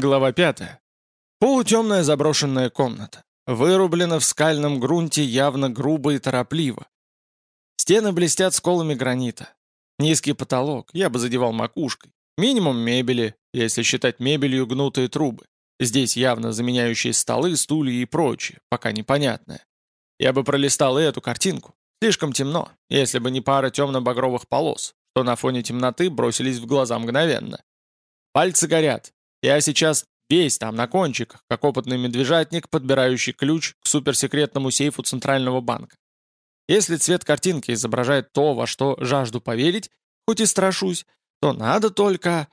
Глава 5. Полутемная заброшенная комната. Вырублена в скальном грунте явно грубо и торопливо. Стены блестят сколами гранита. Низкий потолок, я бы задевал макушкой. Минимум мебели, если считать мебелью гнутые трубы. Здесь явно заменяющие столы, стулья и прочее, пока непонятное. Я бы пролистал и эту картинку. Слишком темно, если бы не пара темно-багровых полос, что на фоне темноты бросились в глаза мгновенно. Пальцы горят, я сейчас весь там на кончиках, как опытный медвежатник, подбирающий ключ к суперсекретному сейфу Центрального банка. Если цвет картинки изображает то, во что жажду поверить, хоть и страшусь, то надо только...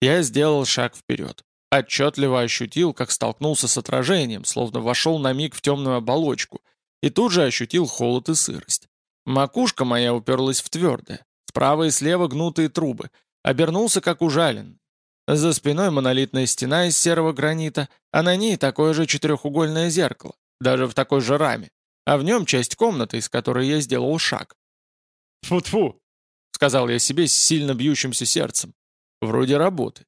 Я сделал шаг вперед. Отчетливо ощутил, как столкнулся с отражением, словно вошел на миг в темную оболочку, и тут же ощутил холод и сырость. Макушка моя уперлась в твердое, справа и слева гнутые трубы, обернулся как ужален, за спиной монолитная стена из серого гранита, а на ней такое же четырехугольное зеркало, даже в такой же раме, а в нем часть комнаты, из которой я сделал шаг. «Тьфу-тьфу!» — сказал я себе с сильно бьющимся сердцем. «Вроде работы».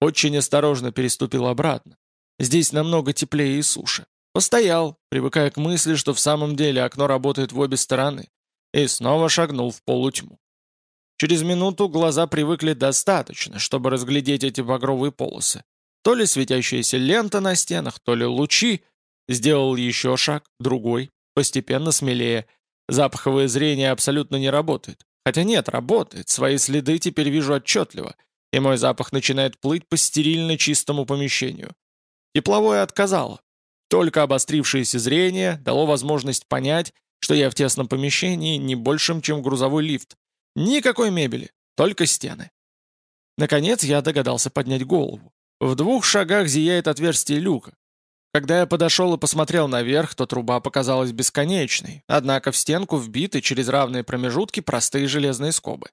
Очень осторожно переступил обратно. Здесь намного теплее и суше. Постоял, привыкая к мысли, что в самом деле окно работает в обе стороны, и снова шагнул в полутьму. Через минуту глаза привыкли достаточно, чтобы разглядеть эти багровые полосы. То ли светящаяся лента на стенах, то ли лучи. Сделал еще шаг, другой, постепенно смелее. Запаховое зрение абсолютно не работает. Хотя нет, работает, свои следы теперь вижу отчетливо, и мой запах начинает плыть по стерильно чистому помещению. Тепловое отказало. Только обострившееся зрение дало возможность понять, что я в тесном помещении не большим, чем грузовой лифт, Никакой мебели, только стены. Наконец я догадался поднять голову. В двух шагах зияет отверстие люка. Когда я подошел и посмотрел наверх, то труба показалась бесконечной, однако в стенку вбиты через равные промежутки простые железные скобы.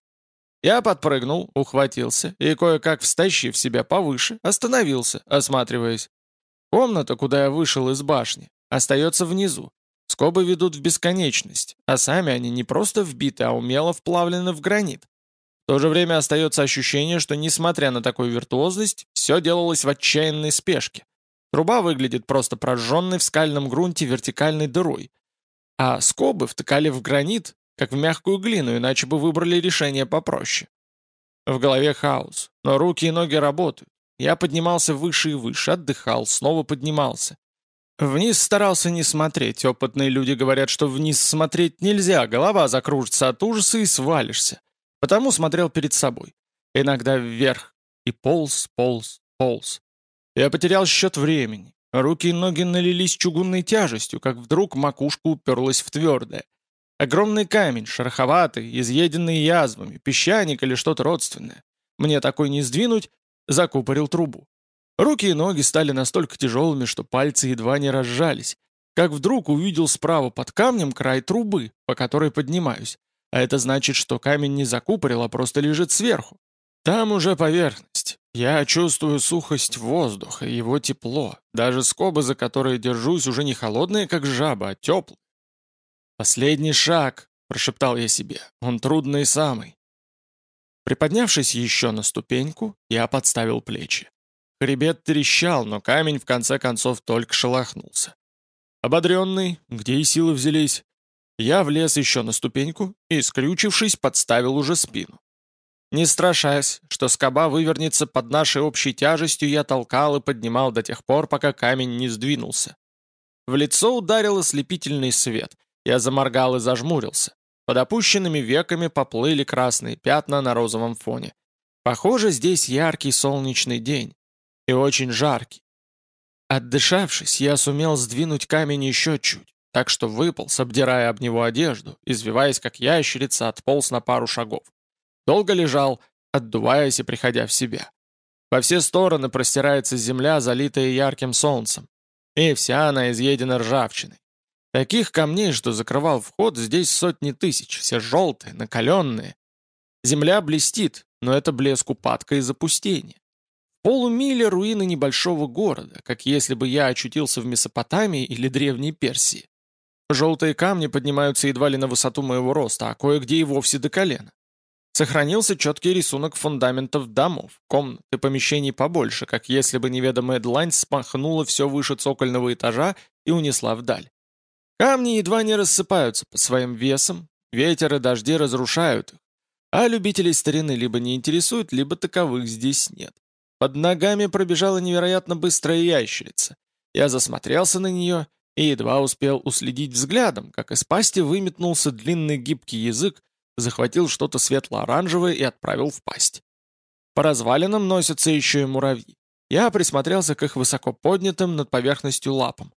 Я подпрыгнул, ухватился и, кое-как встащив себя повыше, остановился, осматриваясь. Комната, куда я вышел из башни, остается внизу, Скобы ведут в бесконечность, а сами они не просто вбиты, а умело вплавлены в гранит. В то же время остается ощущение, что, несмотря на такую виртуозность, все делалось в отчаянной спешке. Труба выглядит просто прожженной в скальном грунте вертикальной дырой, а скобы втыкали в гранит, как в мягкую глину, иначе бы выбрали решение попроще. В голове хаос, но руки и ноги работают. Я поднимался выше и выше, отдыхал, снова поднимался. Вниз старался не смотреть. Опытные люди говорят, что вниз смотреть нельзя, голова закружится от ужаса и свалишься. Потому смотрел перед собой. Иногда вверх. И полз, полз, полз. Я потерял счет времени. Руки и ноги налились чугунной тяжестью, как вдруг макушка уперлась в твердое. Огромный камень, шероховатый, изъеденный язвами, песчаник или что-то родственное. Мне такой не сдвинуть, закупорил трубу. Руки и ноги стали настолько тяжелыми, что пальцы едва не разжались, как вдруг увидел справа под камнем край трубы, по которой поднимаюсь. А это значит, что камень не закупорил, а просто лежит сверху. Там уже поверхность. Я чувствую сухость воздуха, его тепло. Даже скобы, за которые держусь, уже не холодные, как жаба, а теплые. «Последний шаг», — прошептал я себе, — «он трудный самый». Приподнявшись еще на ступеньку, я подставил плечи. Хребет трещал, но камень в конце концов только шелохнулся. Ободренный, где и силы взялись, я влез еще на ступеньку и, скрючившись, подставил уже спину. Не страшась, что скоба вывернется под нашей общей тяжестью, я толкал и поднимал до тех пор, пока камень не сдвинулся. В лицо ударил ослепительный свет. Я заморгал и зажмурился. Под опущенными веками поплыли красные пятна на розовом фоне. Похоже, здесь яркий солнечный день и очень жаркий. Отдышавшись, я сумел сдвинуть камень еще чуть, так что выполз, обдирая об него одежду, извиваясь, как ящерица, отполз на пару шагов. Долго лежал, отдуваясь и приходя в себя. Во все стороны простирается земля, залитая ярким солнцем, и вся она изъедена ржавчиной. Таких камней, что закрывал вход, здесь сотни тысяч, все желтые, накаленные. Земля блестит, но это блеск упадка и запустения. Полумиля руины небольшого города, как если бы я очутился в Месопотамии или Древней Персии. Желтые камни поднимаются едва ли на высоту моего роста, а кое-где и вовсе до колена. Сохранился четкий рисунок фундаментов домов, комнат и помещений побольше, как если бы неведомая длань смахнула все выше цокольного этажа и унесла вдаль. Камни едва не рассыпаются по своим весам, ветер и дожди разрушают их, а любителей старины либо не интересуют, либо таковых здесь нет. Под ногами пробежала невероятно быстрая ящерица. Я засмотрелся на нее и едва успел уследить взглядом, как из пасти выметнулся длинный гибкий язык, захватил что-то светло-оранжевое и отправил в пасть. По развалинам носятся еще и муравьи. Я присмотрелся к их высоко поднятым над поверхностью лапам.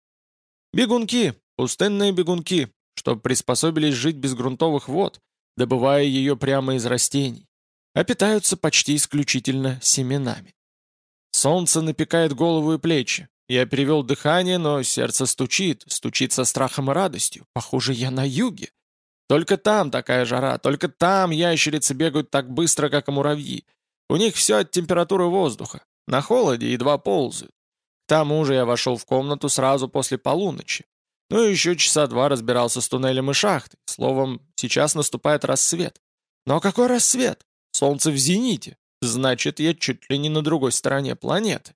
Бегунки, пустынные бегунки, что приспособились жить без грунтовых вод, добывая ее прямо из растений, а питаются почти исключительно семенами. Солнце напекает голову и плечи. Я перевел дыхание, но сердце стучит, стучит со страхом и радостью. Похоже, я на юге. Только там такая жара, только там ящерицы бегают так быстро, как и муравьи. У них все от температуры воздуха. На холоде едва ползают. К тому же я вошел в комнату сразу после полуночи. Ну и еще часа два разбирался с туннелем и шахтой. Словом, сейчас наступает рассвет. Но какой рассвет? Солнце в зените. Значит, я чуть ли не на другой стороне планеты.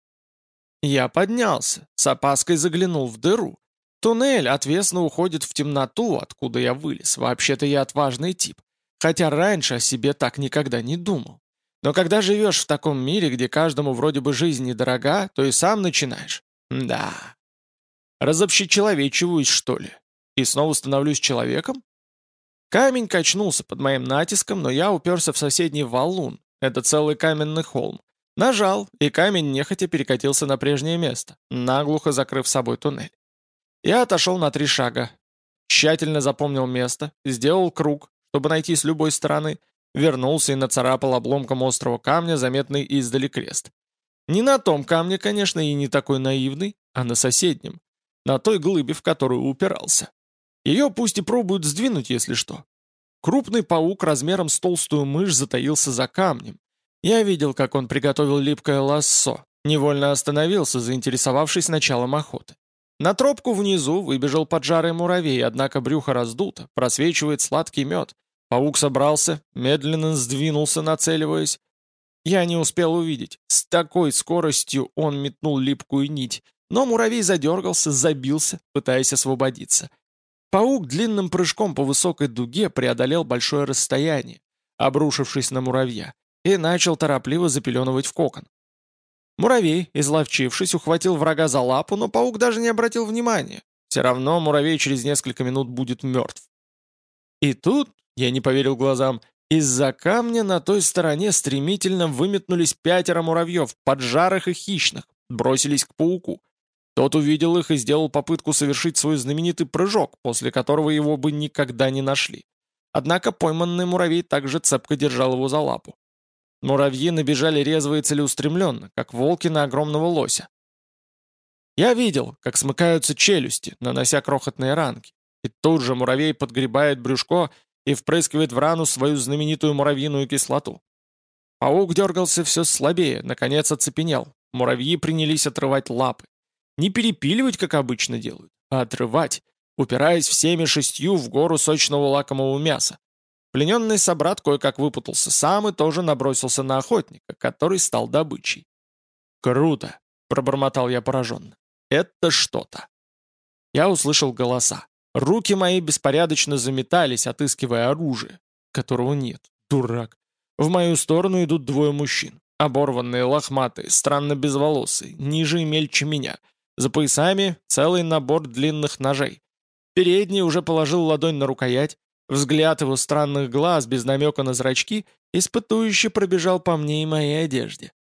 Я поднялся, с опаской заглянул в дыру. Туннель отвесно уходит в темноту, откуда я вылез. Вообще-то я отважный тип. Хотя раньше о себе так никогда не думал. Но когда живешь в таком мире, где каждому вроде бы жизнь недорога, то и сам начинаешь. Да, Разобщечеловечиваюсь, что ли? И снова становлюсь человеком? Камень качнулся под моим натиском, но я уперся в соседний валун. Это целый каменный холм. Нажал, и камень нехотя перекатился на прежнее место, наглухо закрыв собой туннель. Я отошел на три шага. Тщательно запомнил место, сделал круг, чтобы найти с любой стороны, вернулся и нацарапал обломком острого камня заметный издали крест. Не на том камне, конечно, и не такой наивный, а на соседнем на той глыбе, в которую упирался. Ее пусть и пробуют сдвинуть, если что. Крупный паук размером с толстую мышь затаился за камнем. Я видел, как он приготовил липкое лассо, невольно остановился, заинтересовавшись началом охоты. На тропку внизу выбежал поджарый муравей, однако брюхо раздуто, просвечивает сладкий мед. Паук собрался, медленно сдвинулся, нацеливаясь. Я не успел увидеть. С такой скоростью он метнул липкую нить, но муравей задергался, забился, пытаясь освободиться. Паук длинным прыжком по высокой дуге преодолел большое расстояние, обрушившись на муравья, и начал торопливо запеленывать в кокон. Муравей, изловчившись, ухватил врага за лапу, но паук даже не обратил внимания. Все равно муравей через несколько минут будет мертв. И тут, я не поверил глазам, из-за камня на той стороне стремительно выметнулись пятеро муравьев, поджарых и хищных, бросились к пауку. Тот увидел их и сделал попытку совершить свой знаменитый прыжок, после которого его бы никогда не нашли. Однако пойманный муравей также цепко держал его за лапу. Муравьи набежали резво и целеустремленно, как волки на огромного лося. Я видел, как смыкаются челюсти, нанося крохотные ранки. И тут же муравей подгребает брюшко и впрыскивает в рану свою знаменитую муравьиную кислоту. Паук дергался все слабее, наконец оцепенел. Муравьи принялись отрывать лапы. Не перепиливать, как обычно делают, а отрывать, упираясь всеми шестью в гору сочного лакомого мяса. Плененный собрат кое-как выпутался сам и тоже набросился на охотника, который стал добычей. «Круто!» — пробормотал я пораженно. «Это что-то!» Я услышал голоса. Руки мои беспорядочно заметались, отыскивая оружие, которого нет. Дурак. В мою сторону идут двое мужчин. Оборванные, лохматые, странно безволосые, ниже и мельче меня — за поясами целый набор длинных ножей. Передний уже положил ладонь на рукоять, взгляд его странных глаз без намека на зрачки испытующе пробежал по мне и моей одежде.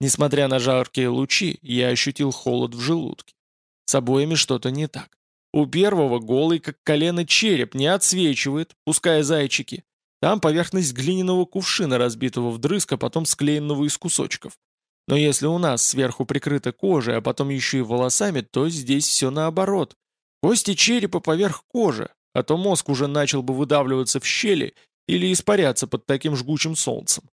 Несмотря на жаркие лучи, я ощутил холод в желудке. С обоими что-то не так. У первого голый, как колено, череп не отсвечивает, пуская зайчики. Там поверхность глиняного кувшина, разбитого вдрызг, а потом склеенного из кусочков. Но если у нас сверху прикрыта кожей, а потом еще и волосами, то здесь все наоборот. Кости черепа поверх кожи, а то мозг уже начал бы выдавливаться в щели или испаряться под таким жгучим солнцем.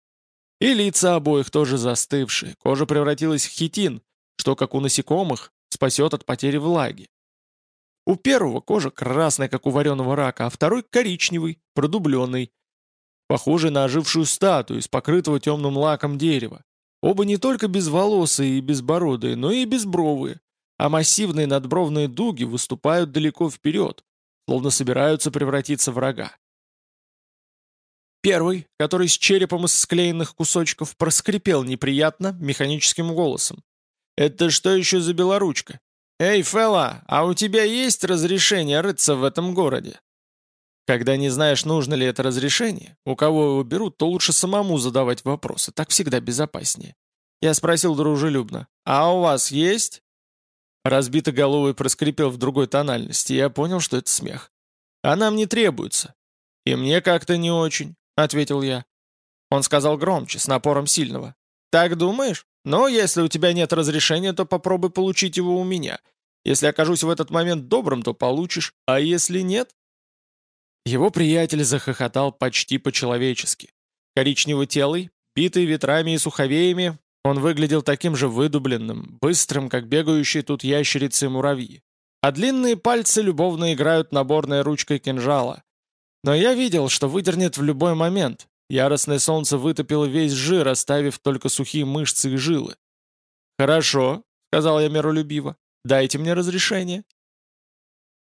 И лица обоих тоже застывшие, кожа превратилась в хитин, что, как у насекомых, спасет от потери влаги. У первого кожа красная, как у вареного рака, а второй коричневый, продубленный. похожий на ожившую статую из покрытого темным лаком дерева. Оба не только безволосые и безбородые, но и безбровые, а массивные надбровные дуги выступают далеко вперед, словно собираются превратиться в рога. Первый, который с черепом из склеенных кусочков, проскрипел неприятно, механическим голосом. «Это что еще за белоручка? Эй, Фелла, а у тебя есть разрешение рыться в этом городе?» Когда не знаешь, нужно ли это разрешение, у кого его берут, то лучше самому задавать вопросы, так всегда безопаснее. Я спросил дружелюбно, «А у вас есть?» Разбитоголовый проскрипел в другой тональности, я понял, что это смех. «А нам не требуется». «И мне как-то не очень. — ответил я. Он сказал громче, с напором сильного. «Так думаешь? Но если у тебя нет разрешения, то попробуй получить его у меня. Если окажусь в этот момент добрым, то получишь, а если нет?» Его приятель захохотал почти по-человечески. Коричнево-телый, битый ветрами и суховеями, он выглядел таким же выдубленным, быстрым, как бегающие тут ящерицы и муравьи. А длинные пальцы любовно играют наборной ручкой кинжала. Но я видел, что выдернет в любой момент. Яростное солнце вытопило весь жир, оставив только сухие мышцы и жилы. «Хорошо», — сказал я миролюбиво, — «дайте мне разрешение».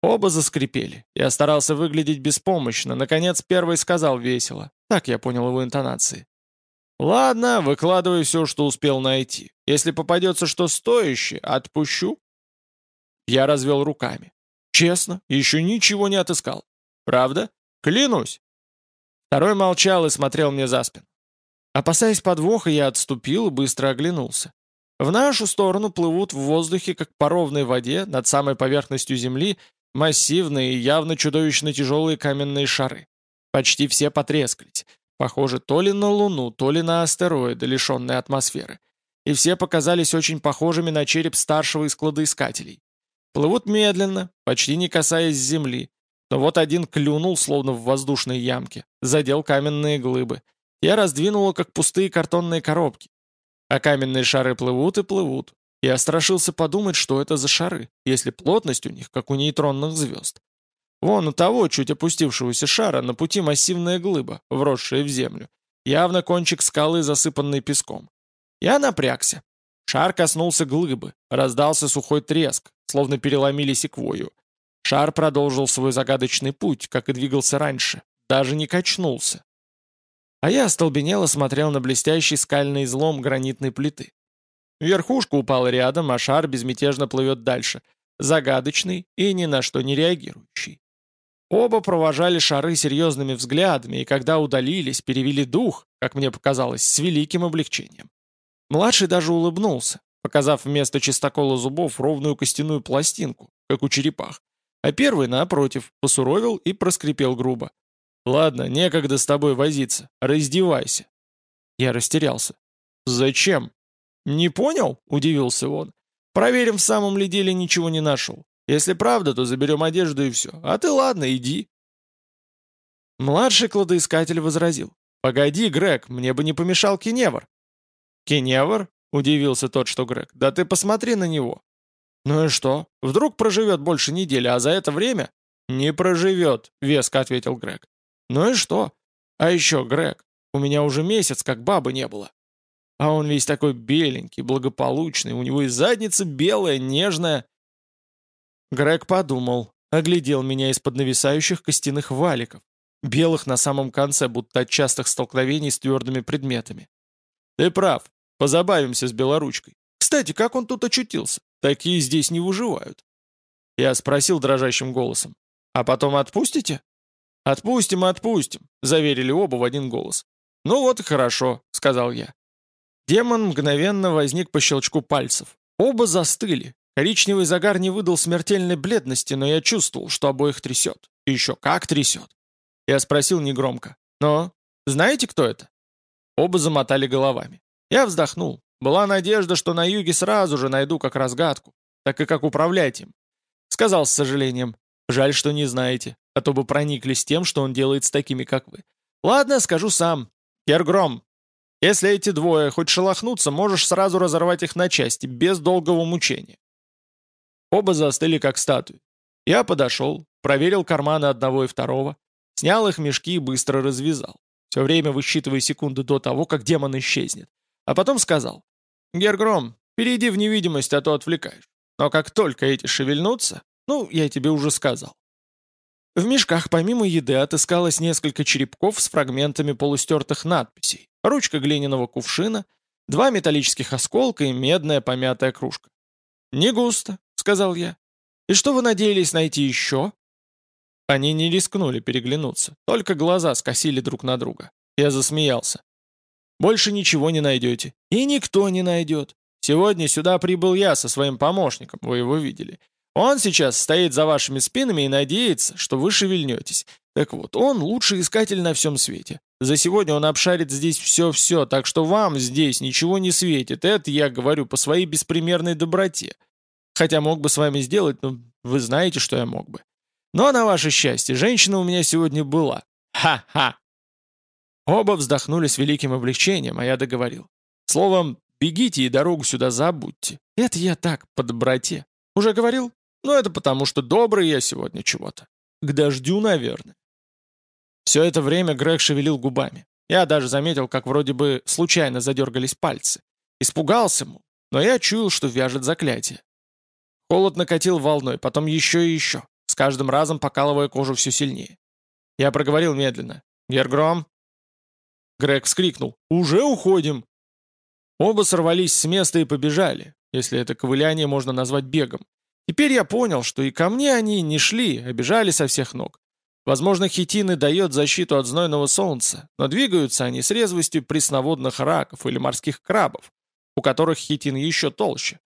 Оба заскрипели. Я старался выглядеть беспомощно. Наконец, первый сказал весело. Так я понял его интонации. «Ладно, выкладывай все, что успел найти. Если попадется что стоящее, отпущу». Я развел руками. «Честно, еще ничего не отыскал. Правда?» Клянусь!» Второй молчал и смотрел мне за спину. Опасаясь подвоха, я отступил и быстро оглянулся. В нашу сторону плывут в воздухе, как по ровной воде, над самой поверхностью Земли, массивные и явно чудовищно тяжелые каменные шары. Почти все потрескались. Похоже то ли на Луну, то ли на астероиды, лишенные атмосферы. И все показались очень похожими на череп старшего из кладоискателей. Плывут медленно, почти не касаясь Земли, но вот один клюнул, словно в воздушной ямке, задел каменные глыбы. Я раздвинула, как пустые картонные коробки. А каменные шары плывут и плывут. Я страшился подумать, что это за шары, если плотность у них, как у нейтронных звезд. Вон у того, чуть опустившегося шара, на пути массивная глыба, вросшая в землю. Явно кончик скалы, засыпанный песком. Я напрягся. Шар коснулся глыбы, раздался сухой треск, словно переломили секвою. Шар продолжил свой загадочный путь, как и двигался раньше, даже не качнулся. А я остолбенело смотрел на блестящий скальный излом гранитной плиты. Верхушка упала рядом, а шар безмятежно плывет дальше, загадочный и ни на что не реагирующий. Оба провожали шары серьезными взглядами, и когда удалились, перевели дух, как мне показалось, с великим облегчением. Младший даже улыбнулся, показав вместо чистокола зубов ровную костяную пластинку, как у черепах, а первый, напротив, посуровил и проскрипел грубо. «Ладно, некогда с тобой возиться. Раздевайся». Я растерялся. «Зачем?» «Не понял?» — удивился он. «Проверим, в самом ли деле ничего не нашел. Если правда, то заберем одежду и все. А ты ладно, иди». Младший кладоискатель возразил. «Погоди, Грег, мне бы не помешал Кеневр». «Кеневр?» — удивился тот, что Грег. «Да ты посмотри на него. «Ну и что? Вдруг проживет больше недели, а за это время...» «Не проживет», — веско ответил Грег. «Ну и что? А еще, Грег, у меня уже месяц как бабы не было. А он весь такой беленький, благополучный, у него и задница белая, нежная». Грег подумал, оглядел меня из-под нависающих костяных валиков, белых на самом конце, будто от частых столкновений с твердыми предметами. «Ты прав, позабавимся с белоручкой. Кстати, как он тут очутился? Такие здесь не выживают. Я спросил дрожащим голосом. А потом отпустите? Отпустим, отпустим, заверили оба в один голос. Ну вот и хорошо, сказал я. Демон мгновенно возник по щелчку пальцев. Оба застыли. Коричневый загар не выдал смертельной бледности, но я чувствовал, что обоих трясет. И еще как трясет. Я спросил негромко. «Но, знаете, кто это?» Оба замотали головами. Я вздохнул. Была надежда, что на юге сразу же найду как разгадку, так и как управлять им. Сказал с сожалением. Жаль, что не знаете, а то бы прониклись тем, что он делает с такими, как вы. Ладно, скажу сам. Кергром, если эти двое хоть шелохнутся, можешь сразу разорвать их на части, без долгого мучения. Оба застыли, как статуи. Я подошел, проверил карманы одного и второго, снял их мешки и быстро развязал. все время высчитывая секунды до того, как демон исчезнет. А потом сказал, «Гергром, перейди в невидимость, а то отвлекаешь. Но как только эти шевельнутся, ну, я тебе уже сказал». В мешках помимо еды отыскалось несколько черепков с фрагментами полустертых надписей, ручка глиняного кувшина, два металлических осколка и медная помятая кружка. «Не густо», — сказал я. «И что вы надеялись найти еще?» Они не рискнули переглянуться, только глаза скосили друг на друга. Я засмеялся. «Больше ничего не найдете. И никто не найдет. Сегодня сюда прибыл я со своим помощником, вы его видели. Он сейчас стоит за вашими спинами и надеется, что вы шевельнетесь. Так вот, он лучший искатель на всем свете. За сегодня он обшарит здесь все-все, так что вам здесь ничего не светит. Это я говорю по своей беспримерной доброте. Хотя мог бы с вами сделать, но вы знаете, что я мог бы. Но на ваше счастье, женщина у меня сегодня была. Ха-ха!» Оба вздохнули с великим облегчением, а я договорил. Словом, бегите и дорогу сюда забудьте. Это я так, по доброте. Уже говорил? Ну, это потому, что добрый я сегодня чего-то. К дождю, наверное. Все это время Грег шевелил губами. Я даже заметил, как вроде бы случайно задергались пальцы. Испугался ему, но я чуял, что вяжет заклятие. Холод накатил волной, потом еще и еще с каждым разом покалывая кожу все сильнее. Я проговорил медленно. «Гергром?» Грег вскрикнул. «Уже уходим!» Оба сорвались с места и побежали, если это ковыляние можно назвать бегом. Теперь я понял, что и ко мне они не шли, а бежали со всех ног. Возможно, хитины дает защиту от знойного солнца, но двигаются они с резвостью пресноводных раков или морских крабов, у которых хитин еще толще.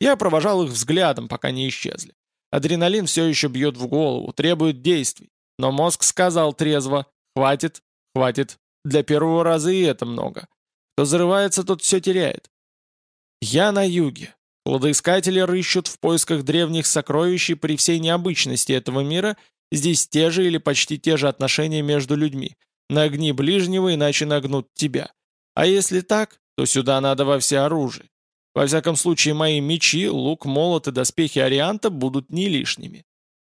Я провожал их взглядом, пока не исчезли. Адреналин все еще бьет в голову, требует действий. Но мозг сказал трезво «Хватит, хватит, для первого раза и это много. Кто зарывается, тот все теряет». Я на юге. Кладоискатели рыщут в поисках древних сокровищ, и при всей необычности этого мира здесь те же или почти те же отношения между людьми. Нагни ближнего, иначе нагнут тебя. А если так, то сюда надо во всеоружие. Во всяком случае, мои мечи, лук, молот и доспехи Орианта будут не лишними.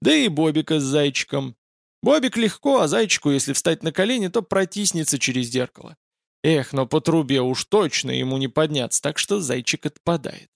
Да и Бобика с зайчиком. Бобик легко, а зайчику, если встать на колени, то протиснется через зеркало. Эх, но по трубе уж точно ему не подняться, так что зайчик отпадает.